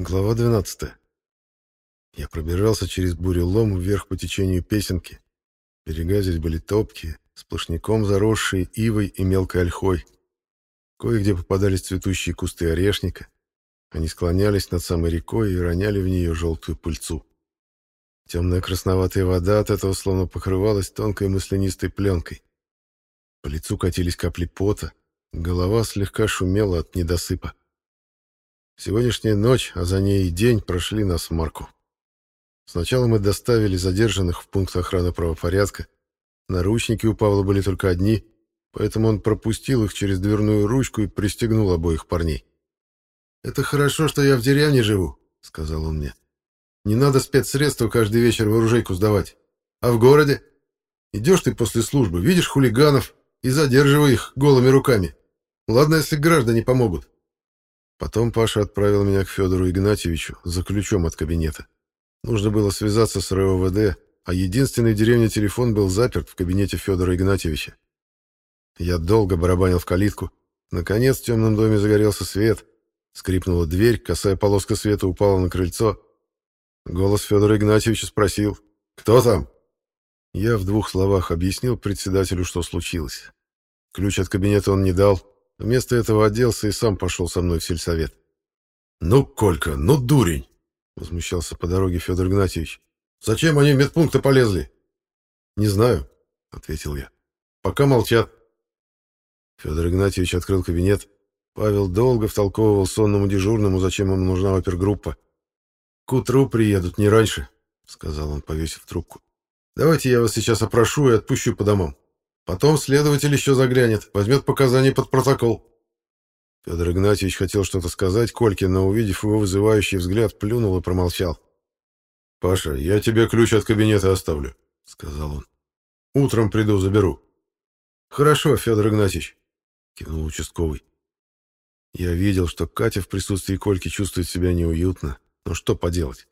Глава 12. Я пробирался через бурелом вверх по течению песенки. Берега здесь были топкие, сплошняком заросшие ивой и мелкой ольхой. Кое-где попадались цветущие кусты орешника. Они склонялись над самой рекой и роняли в нее желтую пыльцу. Темная красноватая вода от этого словно покрывалась тонкой мысленистой пленкой. По лицу катились капли пота, голова слегка шумела от недосыпа. Сегодняшняя ночь, а за ней и день прошли на смарку. Сначала мы доставили задержанных в пункт охраны правопорядка. Наручники у Павла были только одни, поэтому он пропустил их через дверную ручку и пристегнул обоих парней. «Это хорошо, что я в деревне живу», — сказал он мне. «Не надо спецсредства каждый вечер в оружейку сдавать. А в городе? Идешь ты после службы, видишь хулиганов и задерживай их голыми руками. Ладно, если граждане помогут. Потом Паша отправил меня к Федору Игнатьевичу за ключом от кабинета. Нужно было связаться с РОВД, а единственный в деревне телефон был заперт в кабинете Федора Игнатьевича. Я долго барабанил в калитку. Наконец в темном доме загорелся свет. Скрипнула дверь, косая полоска света упала на крыльцо. Голос Федора Игнатьевича спросил «Кто там?». Я в двух словах объяснил председателю, что случилось. Ключ от кабинета он не дал, Вместо этого оделся и сам пошел со мной в сельсовет. «Ну, Колька, ну дурень!» — возмущался по дороге Федор Игнатьевич. «Зачем они в медпункты полезли?» «Не знаю», — ответил я. «Пока молчат». Федор Игнатьевич открыл кабинет. Павел долго втолковывал сонному дежурному, зачем ему нужна опергруппа. «К утру приедут, не раньше», — сказал он, повесив трубку. «Давайте я вас сейчас опрошу и отпущу по домам». Потом следователь еще заглянет, возьмет показания под протокол. Федор Игнатьевич хотел что-то сказать Кольке, но, увидев его вызывающий взгляд, плюнул и промолчал. «Паша, я тебе ключ от кабинета оставлю», — сказал он. «Утром приду, заберу». «Хорошо, Федор Игнатьевич», — кинул участковый. Я видел, что Катя в присутствии Кольки чувствует себя неуютно, но что поделать.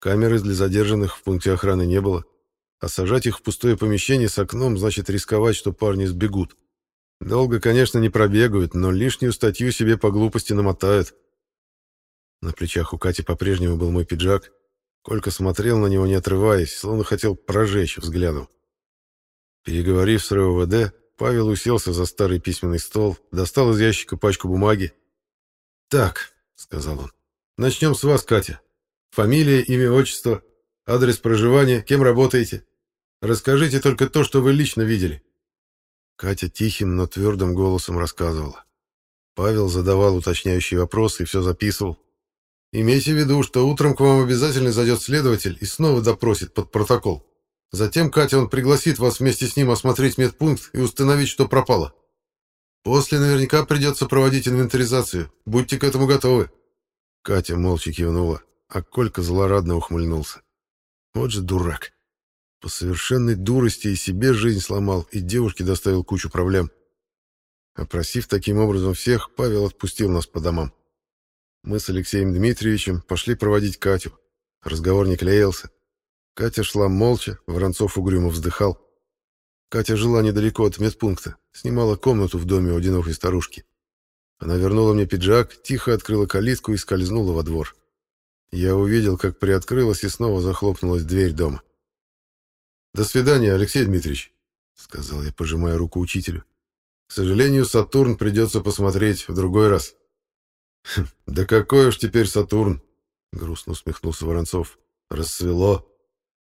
Камеры для задержанных в пункте охраны не было, а сажать их в пустое помещение с окном значит рисковать, что парни сбегут. Долго, конечно, не пробегают, но лишнюю статью себе по глупости намотают. На плечах у Кати по-прежнему был мой пиджак. Колька смотрел на него, не отрываясь, словно хотел прожечь взглядом. Переговорив с РОВД, Павел уселся за старый письменный стол, достал из ящика пачку бумаги. «Так», — сказал он, — «начнем с вас, Катя. Фамилия, имя, отчество, адрес проживания, кем работаете?» Расскажите только то, что вы лично видели». Катя тихим, но твердым голосом рассказывала. Павел задавал уточняющие вопросы и все записывал. «Имейте в виду, что утром к вам обязательно зайдет следователь и снова допросит под протокол. Затем, Катя, он пригласит вас вместе с ним осмотреть медпункт и установить, что пропало. После наверняка придется проводить инвентаризацию. Будьте к этому готовы». Катя молча кивнула, а Колька злорадно ухмыльнулся. «Вот же дурак!» По совершенной дурости и себе жизнь сломал, и девушке доставил кучу проблем. Опросив таким образом всех, Павел отпустил нас по домам. Мы с Алексеем Дмитриевичем пошли проводить Катю. Разговор не клеился. Катя шла молча, Воронцов угрюмо вздыхал. Катя жила недалеко от медпункта, снимала комнату в доме у одинокой старушки. Она вернула мне пиджак, тихо открыла калитку и скользнула во двор. Я увидел, как приоткрылась и снова захлопнулась дверь дома. «До свидания, Алексей Дмитриевич», — сказал я, пожимая руку учителю. «К сожалению, Сатурн придется посмотреть в другой раз». Хм, «Да какой уж теперь Сатурн!» — грустно усмехнулся Воронцов. «Рассвело.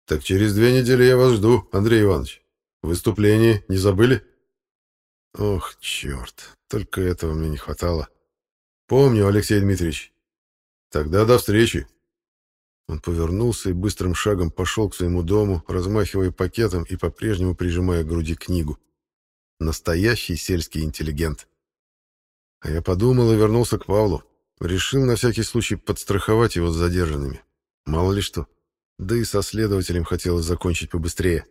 Так через две недели я вас жду, Андрей Иванович. Выступление не забыли?» «Ох, черт, только этого мне не хватало. Помню, Алексей Дмитриевич. Тогда до встречи!» Он повернулся и быстрым шагом пошел к своему дому, размахивая пакетом и по-прежнему прижимая к груди книгу. Настоящий сельский интеллигент. А я подумал и вернулся к Павлу. Решил на всякий случай подстраховать его с задержанными. Мало ли что. Да и со следователем хотелось закончить побыстрее.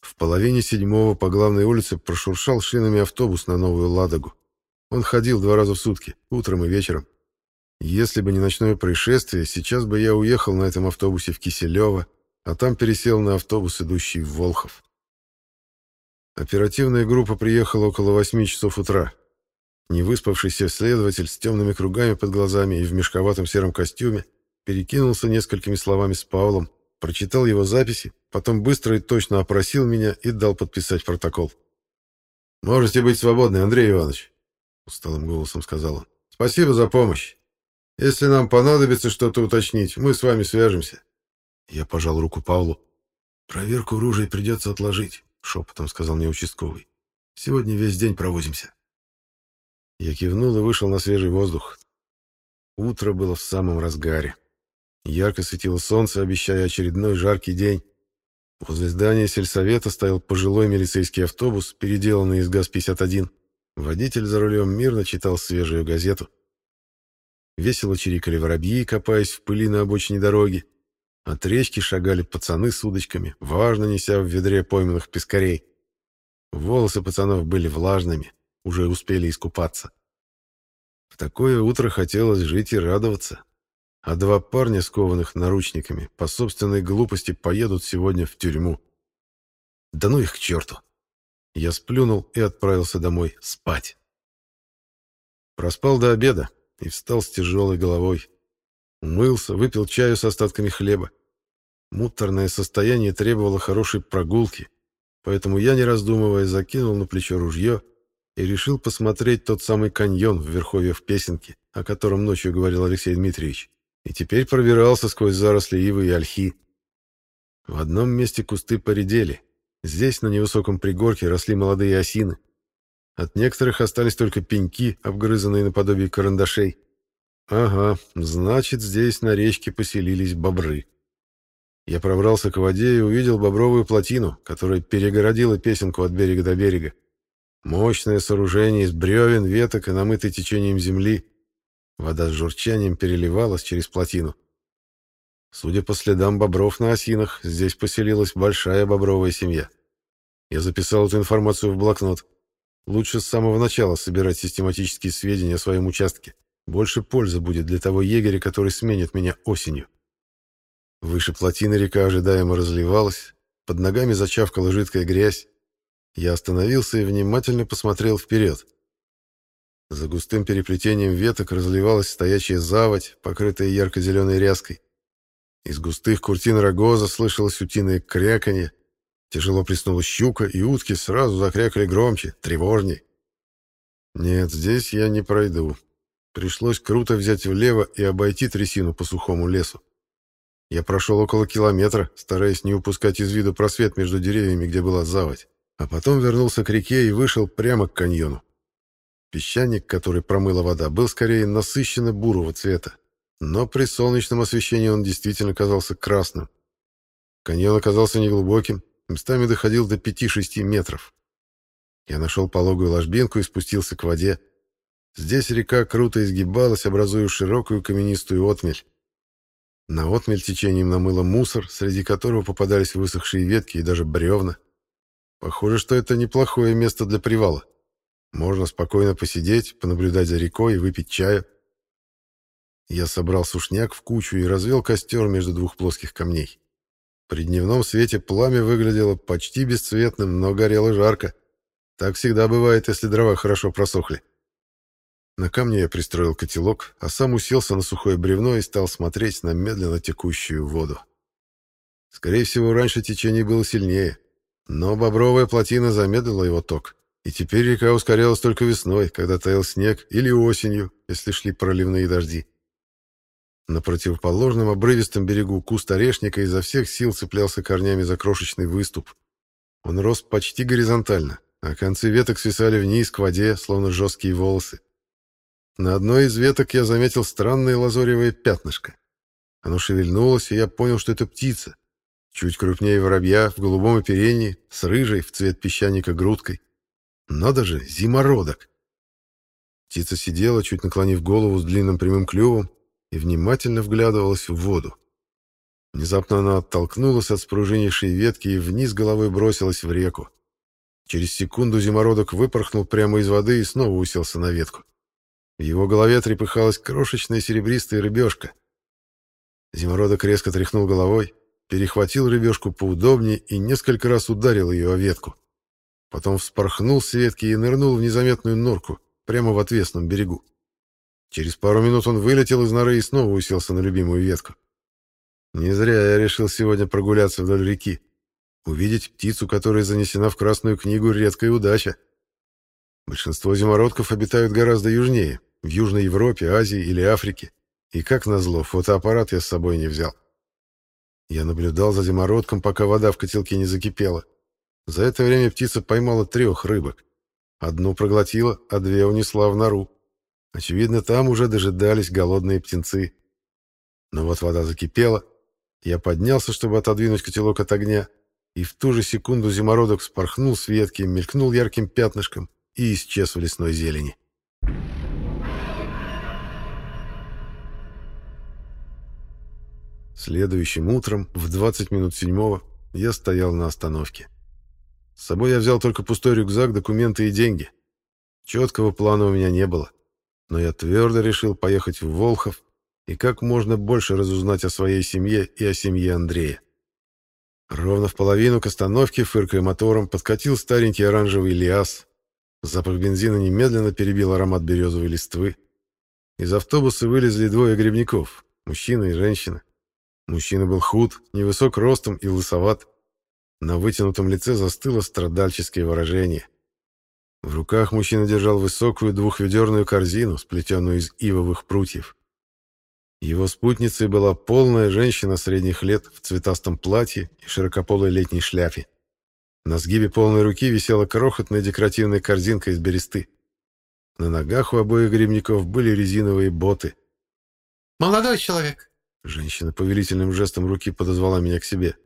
В половине седьмого по главной улице прошуршал шинами автобус на Новую Ладогу. Он ходил два раза в сутки, утром и вечером. Если бы не ночное происшествие, сейчас бы я уехал на этом автобусе в Киселево, а там пересел на автобус, идущий в Волхов. Оперативная группа приехала около восьми часов утра. Невыспавшийся следователь с темными кругами под глазами и в мешковатом сером костюме перекинулся несколькими словами с Павлом, прочитал его записи, потом быстро и точно опросил меня и дал подписать протокол. «Можете быть свободны, Андрей Иванович», — усталым голосом сказал он. «Спасибо за помощь. Если нам понадобится что-то уточнить, мы с вами свяжемся». Я пожал руку Павлу. «Проверку ружей придется отложить», — шепотом сказал мне участковый. «Сегодня весь день провозимся». Я кивнул и вышел на свежий воздух. Утро было в самом разгаре. Ярко светило солнце, обещая очередной жаркий день. Возле здания сельсовета стоял пожилой милицейский автобус, переделанный из ГАЗ-51. Водитель за рулем мирно читал свежую газету. Весело чирикали воробьи, копаясь в пыли на обочине дороги. От речки шагали пацаны с удочками, важно неся в ведре пойманных пескарей. Волосы пацанов были влажными, уже успели искупаться. В такое утро хотелось жить и радоваться. А два парня, скованных наручниками, по собственной глупости поедут сегодня в тюрьму. Да ну их к черту! Я сплюнул и отправился домой спать. Проспал до обеда, и встал с тяжелой головой. Умылся, выпил чаю с остатками хлеба. Муторное состояние требовало хорошей прогулки, поэтому я, не раздумывая, закинул на плечо ружье и решил посмотреть тот самый каньон в Верховье в Песенке, о котором ночью говорил Алексей Дмитриевич, и теперь пробирался сквозь заросли ивы и ольхи. В одном месте кусты поредели. Здесь, на невысоком пригорке, росли молодые осины — от некоторых остались только пеньки, обгрызанные наподобие карандашей. Ага, значит, здесь на речке поселились бобры. Я пробрался к воде и увидел бобровую плотину, которая перегородила песенку от берега до берега. Мощное сооружение из бревен, веток и намытой течением земли. Вода с журчанием переливалась через плотину. Судя по следам бобров на осинах, здесь поселилась большая бобровая семья. Я записал эту информацию в блокнот. Лучше с самого начала собирать систематические сведения о своем участке. Больше пользы будет для того егеря, который сменит меня осенью. Выше плотины река ожидаемо разливалась, под ногами зачавкала жидкая грязь. Я остановился и внимательно посмотрел вперед. За густым переплетением веток разливалась стоячая заводь, покрытая ярко-зеленой ряской. Из густых куртин рогоза слышалось утиное кряканье, Тяжело приснула щука, и утки сразу закрякали громче, тревожней. Нет, здесь я не пройду. Пришлось круто взять влево и обойти трясину по сухому лесу. Я прошел около километра, стараясь не упускать из виду просвет между деревьями, где была заводь, а потом вернулся к реке и вышел прямо к каньону. Песчаник, который промыла вода, был скорее насыщенно бурого цвета, но при солнечном освещении он действительно казался красным. Каньон оказался неглубоким, местами доходил до 5-6 метров. Я нашел пологую ложбинку и спустился к воде. Здесь река круто изгибалась, образуя широкую каменистую отмель. На отмель течением намыло мусор, среди которого попадались высохшие ветки и даже бревна. Похоже, что это неплохое место для привала. Можно спокойно посидеть, понаблюдать за рекой и выпить чаю. Я собрал сушняк в кучу и развел костер между двух плоских камней. При дневном свете пламя выглядело почти бесцветным, но горело жарко. Так всегда бывает, если дрова хорошо просохли. На камне я пристроил котелок, а сам уселся на сухое бревно и стал смотреть на медленно текущую воду. Скорее всего, раньше течение было сильнее, но бобровая плотина замедлила его ток, и теперь река ускорялась только весной, когда таял снег, или осенью, если шли проливные дожди. На противоположном обрывистом берегу куст орешника изо всех сил цеплялся корнями за крошечный выступ. Он рос почти горизонтально, а концы веток свисали вниз к воде, словно жесткие волосы. На одной из веток я заметил странное лазоревое пятнышко. Оно шевельнулось, и я понял, что это птица. Чуть крупнее воробья, в голубом оперении, с рыжей, в цвет песчаника грудкой. Надо же, зимородок! Птица сидела, чуть наклонив голову с длинным прямым клювом, и внимательно вглядывалась в воду. Внезапно она оттолкнулась от спружинившей ветки и вниз головой бросилась в реку. Через секунду зимородок выпорхнул прямо из воды и снова уселся на ветку. В его голове трепыхалась крошечная серебристая рыбешка. Зимородок резко тряхнул головой, перехватил рыбешку поудобнее и несколько раз ударил ее о ветку. Потом вспорхнул с ветки и нырнул в незаметную норку, прямо в отвесном берегу. Через пару минут он вылетел из норы и снова уселся на любимую ветку. Не зря я решил сегодня прогуляться вдоль реки. Увидеть птицу, которая занесена в Красную книгу, редкая удача. Большинство зимородков обитают гораздо южнее, в Южной Европе, Азии или Африке. И, как назло, фотоаппарат я с собой не взял. Я наблюдал за зимородком, пока вода в котелке не закипела. За это время птица поймала трех рыбок. Одну проглотила, а две унесла в нору. Очевидно, там уже дожидались голодные птенцы. Но вот вода закипела. Я поднялся, чтобы отодвинуть котелок от огня, и в ту же секунду зимородок вспорхнул с ветки, мелькнул ярким пятнышком и исчез в лесной зелени. Следующим утром, в 20 минут седьмого, я стоял на остановке. С собой я взял только пустой рюкзак, документы и деньги. Четкого плана у меня не было. — но я твердо решил поехать в Волхов и как можно больше разузнать о своей семье и о семье Андрея. Ровно в половину к остановке, фыркая мотором, подкатил старенький оранжевый ЛиАЗ. Запах бензина немедленно перебил аромат березовой листвы. Из автобуса вылезли двое грибников, мужчина и женщина. Мужчина был худ, невысок ростом и лысоват. На вытянутом лице застыло страдальческое выражение. В руках мужчина держал высокую двухведерную корзину, сплетенную из ивовых прутьев. Его спутницей была полная женщина средних лет в цветастом платье и широкополой летней шляпе. На сгибе полной руки висела крохотная декоративная корзинка из бересты. На ногах у обоих гребников были резиновые боты. «Молодой человек!» Женщина повелительным жестом руки подозвала меня к себе.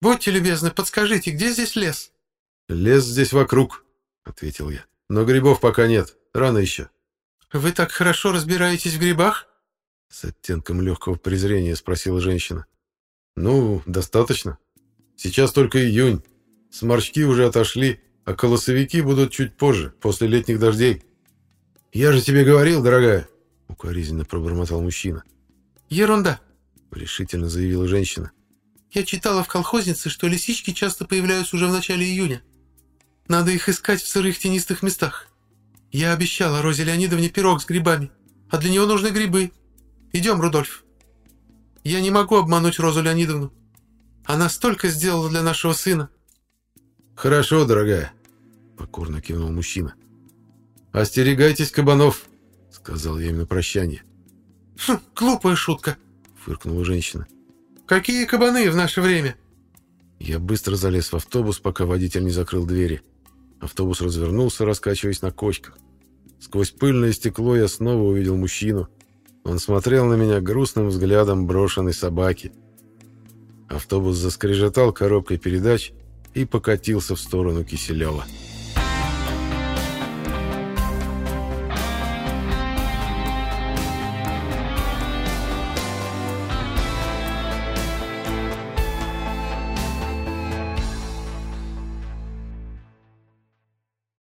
«Будьте любезны, подскажите, где здесь лес?» «Лес здесь вокруг», — ответил я. «Но грибов пока нет. Рано еще». «Вы так хорошо разбираетесь в грибах?» С оттенком легкого презрения спросила женщина. «Ну, достаточно. Сейчас только июнь. Сморчки уже отошли, а колосовики будут чуть позже, после летних дождей». «Я же тебе говорил, дорогая!» — укоризненно пробормотал мужчина. «Ерунда!» — решительно заявила женщина. «Я читала в колхознице, что лисички часто появляются уже в начале июня. Надо их искать в сырых тенистых местах. Я обещала Розе Леонидовне пирог с грибами, а для нее нужны грибы. Идем, Рудольф. Я не могу обмануть Розу Леонидовну. Она столько сделала для нашего сына. Хорошо, дорогая, покорно кивнул мужчина. Остерегайтесь кабанов, сказал я им на прощание. Хм, глупая шутка, фыркнула женщина. Какие кабаны в наше время? Я быстро залез в автобус, пока водитель не закрыл двери. Автобус развернулся, раскачиваясь на кочках. Сквозь пыльное стекло я снова увидел мужчину. Он смотрел на меня грустным взглядом брошенной собаки. Автобус заскрежетал коробкой передач и покатился в сторону Киселева. «Киселева».